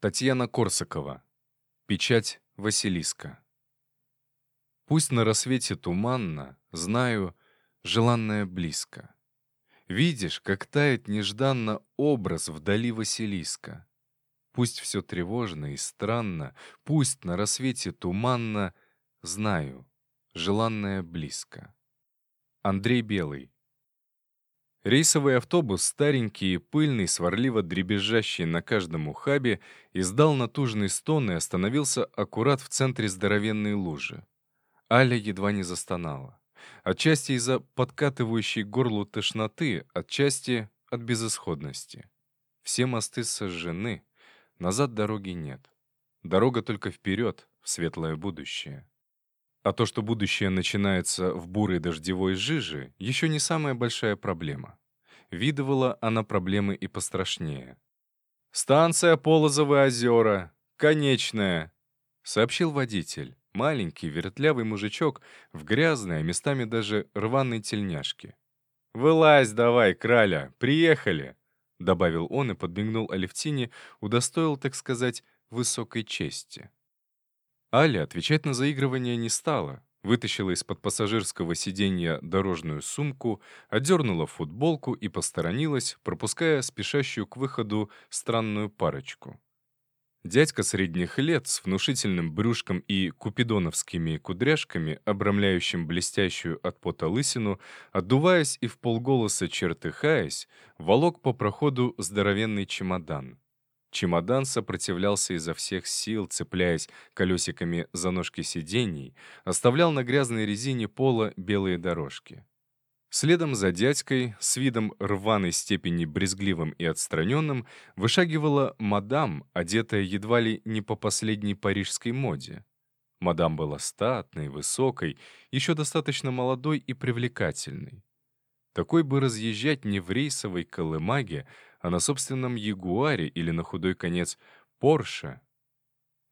Татьяна Корсакова. Печать Василиска. Пусть на рассвете туманно, знаю, желанное близко. Видишь, как тает нежданно образ вдали Василиска. Пусть все тревожно и странно, пусть на рассвете туманно, знаю, желанное близко. Андрей Белый. Рейсовый автобус, старенький и пыльный, сварливо дребезжащий на каждом ухабе, издал натужный стон и остановился аккурат в центре здоровенной лужи. Аля едва не застонала. Отчасти из-за подкатывающей горлу тошноты, отчасти от безысходности. Все мосты сожжены, назад дороги нет. Дорога только вперед, в светлое будущее. А то, что будущее начинается в бурой дождевой жиже, еще не самая большая проблема. Видывала она проблемы и пострашнее. «Станция Полозовые озера. Конечная», — сообщил водитель. Маленький, вертлявый мужичок в грязной, местами даже рваной тельняшке. «Вылазь давай, краля, приехали!» — добавил он и подмигнул Алевтине, удостоил, так сказать, высокой чести. Аля отвечать на заигрывание не стала. Вытащила из-под пассажирского сиденья дорожную сумку, одернула футболку и посторонилась, пропуская спешащую к выходу странную парочку. Дядька средних лет с внушительным брюшком и купидоновскими кудряшками, обрамляющим блестящую от пота лысину, отдуваясь и в полголоса чертыхаясь, волок по проходу здоровенный чемодан. Чемодан сопротивлялся изо всех сил, цепляясь колесиками за ножки сидений, оставлял на грязной резине пола белые дорожки. Следом за дядькой, с видом рваной степени брезгливым и отстраненным, вышагивала мадам, одетая едва ли не по последней парижской моде. Мадам была статной, высокой, еще достаточно молодой и привлекательной. Такой бы разъезжать не в рейсовой колымаге, а на собственном Ягуаре или на худой конец Порше.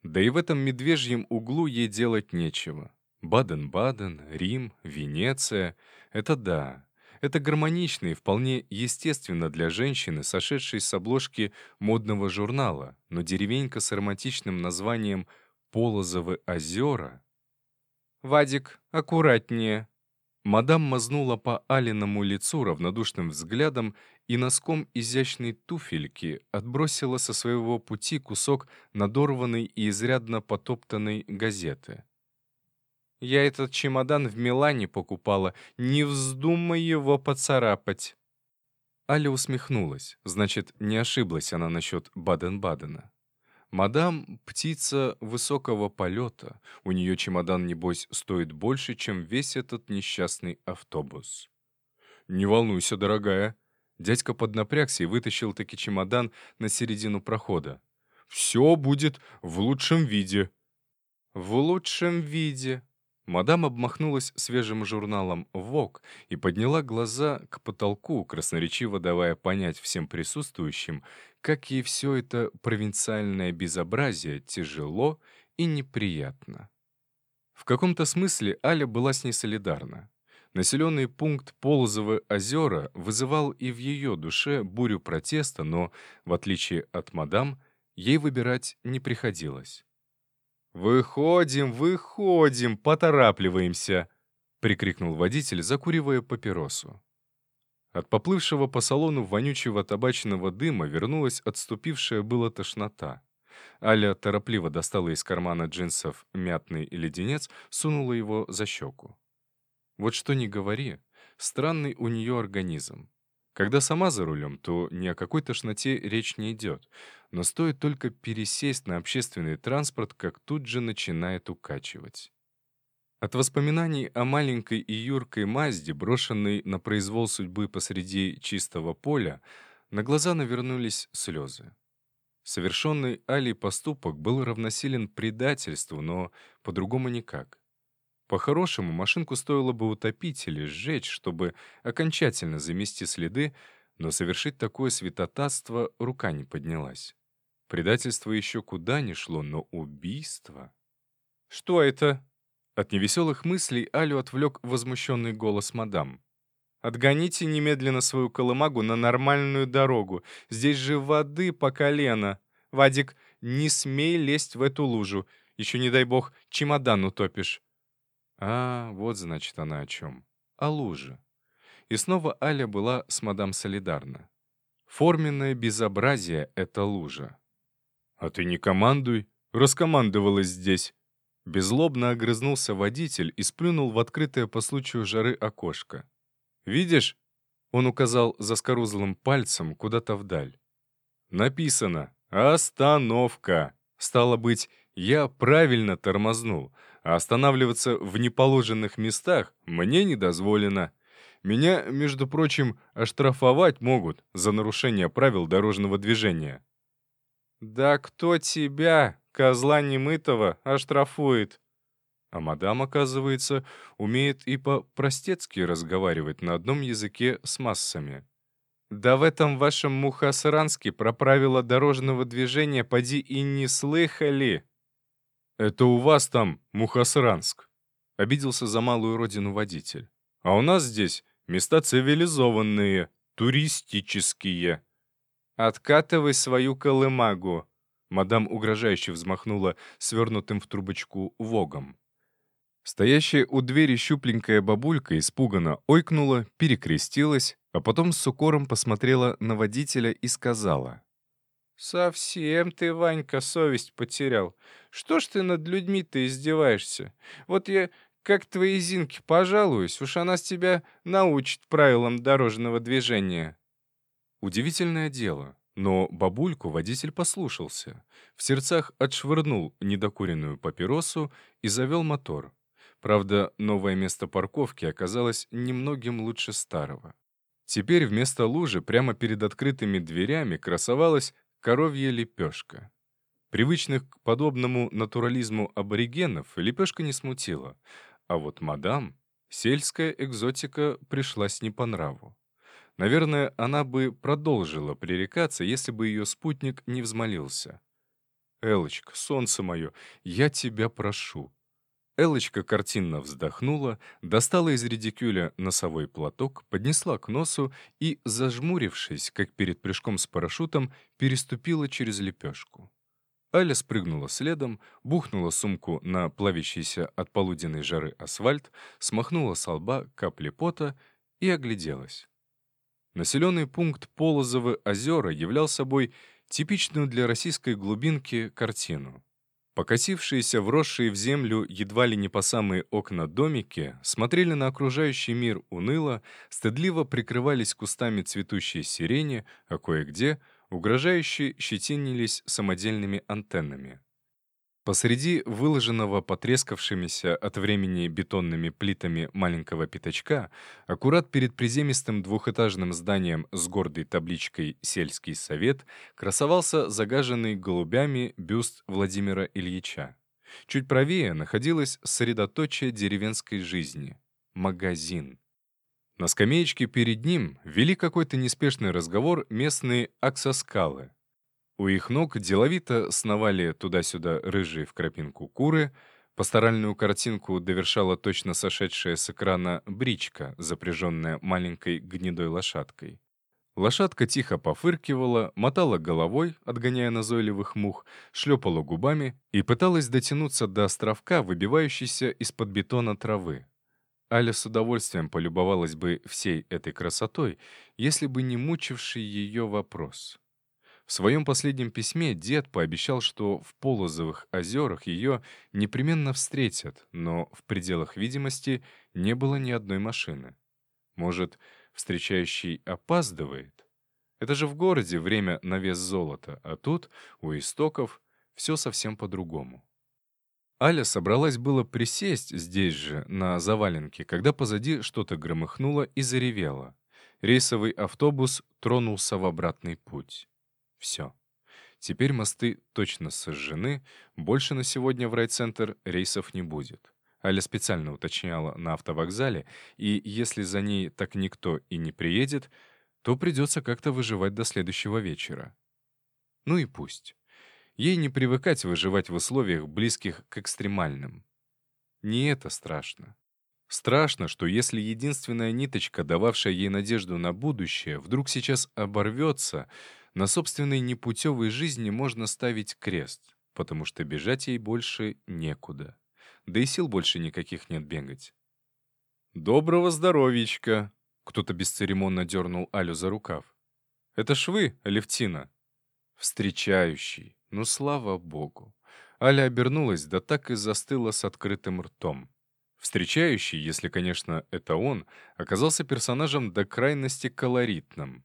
Да и в этом медвежьем углу ей делать нечего. Баден-Баден, Рим, Венеция — это да. Это гармонично и вполне естественно для женщины, сошедшей с обложки модного журнала, но деревенька с ароматичным названием «Полозовы озера». «Вадик, аккуратнее», Мадам мазнула по Алиному лицу равнодушным взглядом и носком изящной туфельки отбросила со своего пути кусок надорванной и изрядно потоптанной газеты. «Я этот чемодан в Милане покупала, не вздумай его поцарапать!» Аля усмехнулась, значит, не ошиблась она насчет Баден-Бадена. Мадам — птица высокого полета. У нее чемодан, небось, стоит больше, чем весь этот несчастный автобус. «Не волнуйся, дорогая». Дядька поднапрягся и вытащил таки чемодан на середину прохода. «Все будет в лучшем виде». «В лучшем виде», Мадам обмахнулась свежим журналом «Вок» и подняла глаза к потолку, красноречиво давая понять всем присутствующим, как ей все это провинциальное безобразие тяжело и неприятно. В каком-то смысле Аля была с ней солидарна. Населенный пункт Полозовы озера вызывал и в ее душе бурю протеста, но, в отличие от мадам, ей выбирать не приходилось. «Выходим, выходим, поторапливаемся!» — прикрикнул водитель, закуривая папиросу. От поплывшего по салону вонючего табачного дыма вернулась отступившая была тошнота. Аля торопливо достала из кармана джинсов мятный леденец, сунула его за щеку. Вот что ни говори, странный у нее организм. Когда сама за рулем, то ни о какой тошноте речь не идет. Но стоит только пересесть на общественный транспорт, как тут же начинает укачивать. От воспоминаний о маленькой и юркой Мазде, брошенной на произвол судьбы посреди чистого поля, на глаза навернулись слезы. Совершенный Алей поступок был равносилен предательству, но по-другому никак. По-хорошему, машинку стоило бы утопить или сжечь, чтобы окончательно замести следы, но совершить такое святотатство рука не поднялась. Предательство еще куда ни шло, но убийство... «Что это?» От невеселых мыслей Алю отвлек возмущенный голос мадам. «Отгоните немедленно свою колымагу на нормальную дорогу. Здесь же воды по колено. Вадик, не смей лезть в эту лужу. Еще, не дай бог, чемодан утопишь». А, вот значит она о чем. О луже. И снова Аля была с мадам солидарна. Форменное безобразие — это лужа. «А ты не командуй, раскомандовалась здесь». Безлобно огрызнулся водитель и сплюнул в открытое по случаю жары окошко. «Видишь?» — он указал заскорузлым пальцем куда-то вдаль. «Написано «Остановка». Стало быть, я правильно тормознул, а останавливаться в неположенных местах мне не дозволено. Меня, между прочим, оштрафовать могут за нарушение правил дорожного движения. «Да кто тебя, козла немытого, оштрафует?» А мадам, оказывается, умеет и по-простецки разговаривать на одном языке с массами. «Да в этом вашем Мухасранске про правила дорожного движения поди и не слыхали!» «Это у вас там Мухасранск», — обиделся за малую родину водитель. «А у нас здесь места цивилизованные, туристические». «Откатывай свою колымагу», — мадам угрожающе взмахнула свернутым в трубочку вогом. Стоящая у двери щупленькая бабулька испуганно ойкнула, перекрестилась, а потом с укором посмотрела на водителя и сказала. «Совсем ты, Ванька, совесть потерял. Что ж ты над людьми-то издеваешься? Вот я как твоей Зинке пожалуюсь, уж она с тебя научит правилам дорожного движения». Удивительное дело, но бабульку водитель послушался. В сердцах отшвырнул недокуренную папиросу и завел мотор. Правда, новое место парковки оказалось немногим лучше старого. Теперь вместо лужи прямо перед открытыми дверями красовалась коровья лепешка. Привычных к подобному натурализму аборигенов лепешка не смутила, а вот мадам сельская экзотика пришлась не по нраву. Наверное, она бы продолжила пререкаться, если бы ее спутник не взмолился. «Элочка, солнце мое, я тебя прошу, Элочка картинно вздохнула, достала из редикюля носовой платок, поднесла к носу и, зажмурившись, как перед прыжком с парашютом, переступила через лепешку. Аля спрыгнула следом, бухнула сумку на плавящийся от полуденной жары асфальт, смахнула с лба капли пота и огляделась. Населенный пункт Полозовы озера являл собой типичную для российской глубинки картину. Покосившиеся, вросшие в землю едва ли не по самые окна домики, смотрели на окружающий мир уныло, стыдливо прикрывались кустами цветущей сирени, а кое-где угрожающе щетинились самодельными антеннами. Посреди выложенного потрескавшимися от времени бетонными плитами маленького пятачка, аккурат перед приземистым двухэтажным зданием с гордой табличкой «Сельский совет» красовался загаженный голубями бюст Владимира Ильича. Чуть правее находилось средоточие деревенской жизни — магазин. На скамеечке перед ним вели какой-то неспешный разговор местные аксоскалы — у их ног деловито сновали туда-сюда рыжие в крапинку куры, пасторальную картинку довершала точно сошедшая с экрана бричка, запряженная маленькой гнедой лошадкой. Лошадка тихо пофыркивала, мотала головой, отгоняя назойливых мух, шлепала губами и пыталась дотянуться до островка, выбивающейся из-под бетона травы. Аля с удовольствием полюбовалась бы всей этой красотой, если бы не мучивший ее вопрос. В своем последнем письме дед пообещал, что в Полозовых озерах ее непременно встретят, но в пределах видимости не было ни одной машины. Может, встречающий опаздывает? Это же в городе время на вес золота, а тут, у истоков, все совсем по-другому. Аля собралась было присесть здесь же, на заваленке, когда позади что-то громыхнуло и заревело. Рейсовый автобус тронулся в обратный путь. Все. Теперь мосты точно сожжены, больше на сегодня в райцентр рейсов не будет. Аля специально уточняла на автовокзале, и если за ней так никто и не приедет, то придется как-то выживать до следующего вечера. Ну и пусть. Ей не привыкать выживать в условиях, близких к экстремальным. Не это страшно. Страшно, что если единственная ниточка, дававшая ей надежду на будущее, вдруг сейчас оборвется — На собственной непутевой жизни можно ставить крест, потому что бежать ей больше некуда. Да и сил больше никаких нет бегать. «Доброго здоровичка!» Кто-то бесцеремонно дернул Алю за рукав. «Это ж вы, Алевтина?» «Встречающий. Ну, слава богу!» Аля обернулась, да так и застыла с открытым ртом. Встречающий, если, конечно, это он, оказался персонажем до крайности колоритным.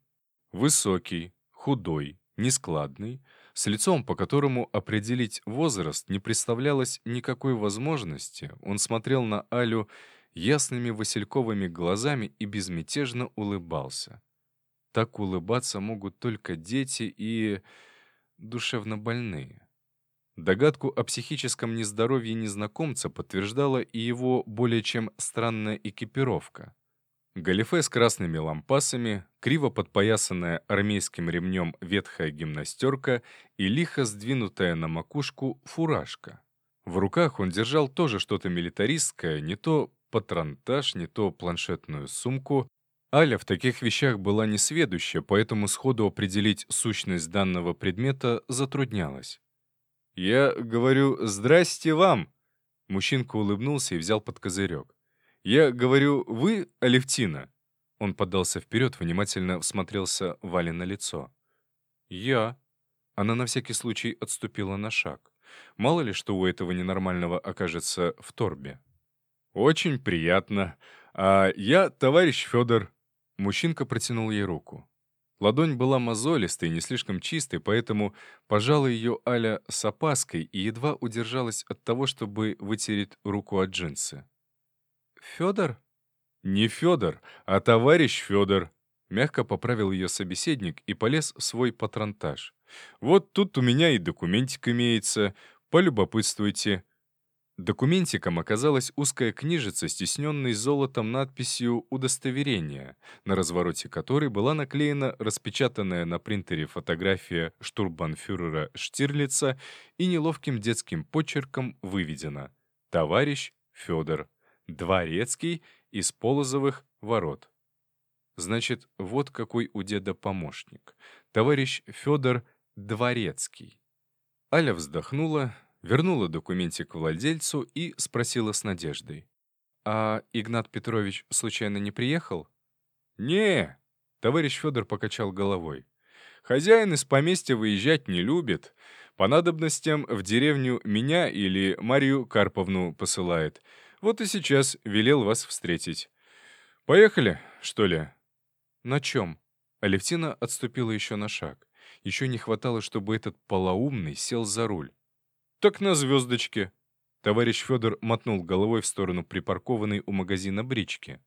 Высокий, худой, нескладный, с лицом, по которому определить возраст не представлялось никакой возможности, он смотрел на Алю ясными васильковыми глазами и безмятежно улыбался. Так улыбаться могут только дети и душевно больные. Догадку о психическом нездоровье незнакомца подтверждала и его более чем странная экипировка. Галифе с красными лампасами, криво подпоясанная армейским ремнем ветхая гимнастерка и лихо сдвинутая на макушку фуражка. В руках он держал тоже что-то милитаристское, не то патронтаж, не то планшетную сумку. Аля в таких вещах была несведуща, поэтому сходу определить сущность данного предмета затруднялась. «Я говорю, здрасте вам!» Мужчинка улыбнулся и взял под козырек. «Я говорю, вы Алевтина?» Он подался вперед, внимательно всмотрелся Вале на лицо. «Я». Она на всякий случай отступила на шаг. Мало ли, что у этого ненормального окажется в торбе. «Очень приятно. А я товарищ Федор». Мужчинка протянул ей руку. Ладонь была мозолистой, не слишком чистой, поэтому пожала ее Аля с опаской и едва удержалась от того, чтобы вытереть руку от джинсы. «Федор?» «Не Федор, а товарищ Федор», — мягко поправил ее собеседник и полез в свой патронтаж. «Вот тут у меня и документик имеется. Полюбопытствуйте. Документиком оказалась узкая книжица, стесненной золотом надписью «Удостоверение», на развороте которой была наклеена распечатанная на принтере фотография штурбанфюрера Штирлица и неловким детским почерком выведена «Товарищ Федор, Дворецкий из Полозовых ворот». Значит, вот какой у деда помощник. Товарищ Федор Дворецкий. Аля вздохнула, вернула документик владельцу и спросила с надеждой. «А Игнат Петрович случайно не приехал?» «Не», — товарищ Федор покачал головой. «Хозяин из поместья выезжать не любит. По надобностям в деревню меня или Марию Карповну посылает. Вот и сейчас велел вас встретить. Поехали, что ли?» «На чем?» Алевтина отступила еще на шаг. Еще не хватало, чтобы этот полоумный сел за руль. «Так на звездочке». Товарищ Федор мотнул головой в сторону припаркованной у магазина брички.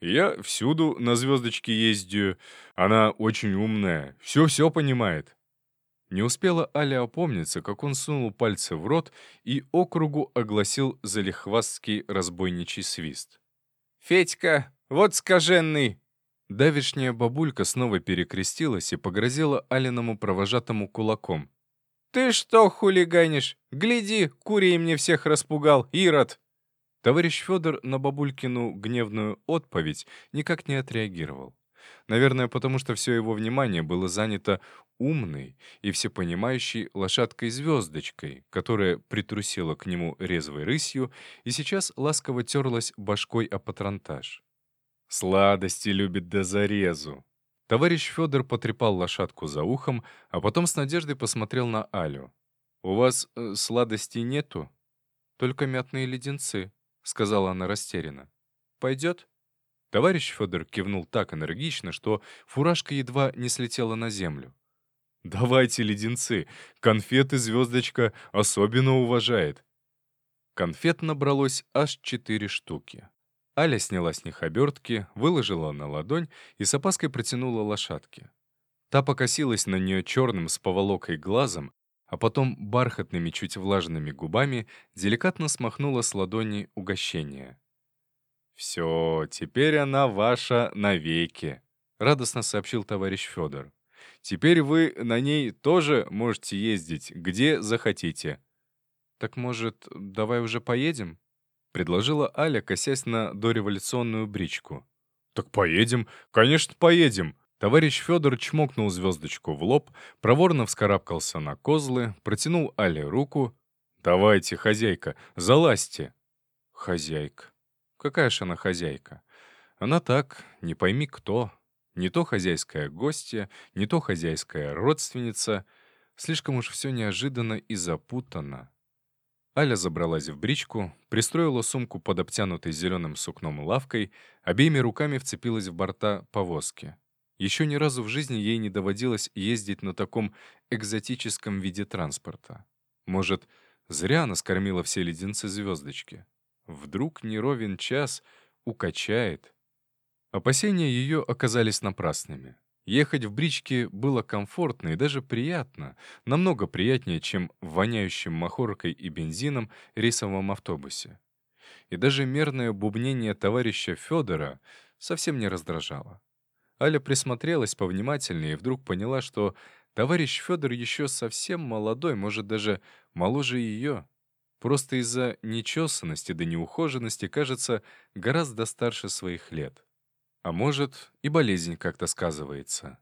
«Я всюду на звездочке ездю. Она очень умная, все-все понимает». Не успела Аля опомниться, как он сунул пальцы в рот и округу огласил залихвастский разбойничий свист. «Федька, вот скаженный!» Давишняя бабулька снова перекрестилась и погрозила Алиному провожатому кулаком. «Ты что хулиганишь? Гляди, курей мне всех распугал, Ирод!» Товарищ Федор на бабулькину гневную отповедь никак не отреагировал. Наверное, потому что все его внимание было занято умной и всепонимающей лошадкой-звездочкой, которая притрусила к нему резвой рысью и сейчас ласково терлась башкой о патронтаж. «Сладости любит до зарезу», Товарищ Федор потрепал лошадку за ухом, а потом с надеждой посмотрел на Алю. «У вас э, сладостей нету?» «Только мятные леденцы», — сказала она растерянно. «Пойдет?» Товарищ Федор кивнул так энергично, что фуражка едва не слетела на землю. «Давайте леденцы. Конфеты звездочка особенно уважает». Конфет набралось аж четыре штуки. Аля сняла с них обертки, выложила на ладонь и с опаской протянула лошадке. Та покосилась на нее черным с поволокой глазом, а потом бархатными, чуть влажными губами деликатно смахнула с ладони угощение. «Все, теперь она ваша навеки», — радостно сообщил товарищ Федор. «Теперь вы на ней тоже можете ездить, где захотите». «Так, может, давай уже поедем?» — предложила Аля, косясь на дореволюционную бричку. «Так поедем, конечно, поедем!» Товарищ Федор чмокнул звездочку в лоб, проворно вскарабкался на козлы, протянул Але руку. «Давайте, хозяйка, залазьте!» Хозяйка. Какая ж она хозяйка? Она так, не пойми кто. Не то хозяйская гостья, не то хозяйская родственница. Слишком уж все неожиданно и запутанно. Аля забралась в бричку, пристроила сумку под обтянутой зеленым сукном лавкой, обеими руками вцепилась в борта повозки. Еще ни разу в жизни ей не доводилось ездить на таком экзотическом виде транспорта. Может, зря она скормила все леденцы звездочки. Вдруг неровен час укачает. Опасения ее оказались напрасными. Ехать в бричке было комфортно и даже приятно, намного приятнее, чем в воняющем махоркой и бензином рейсовом автобусе. И даже мерное бубнение товарища Федора совсем не раздражало. Аля присмотрелась повнимательнее и вдруг поняла, что товарищ Федор еще совсем молодой, может, даже моложе ее. Просто из-за нечесанности да неухоженности кажется гораздо старше своих лет. А может, и болезнь как-то сказывается.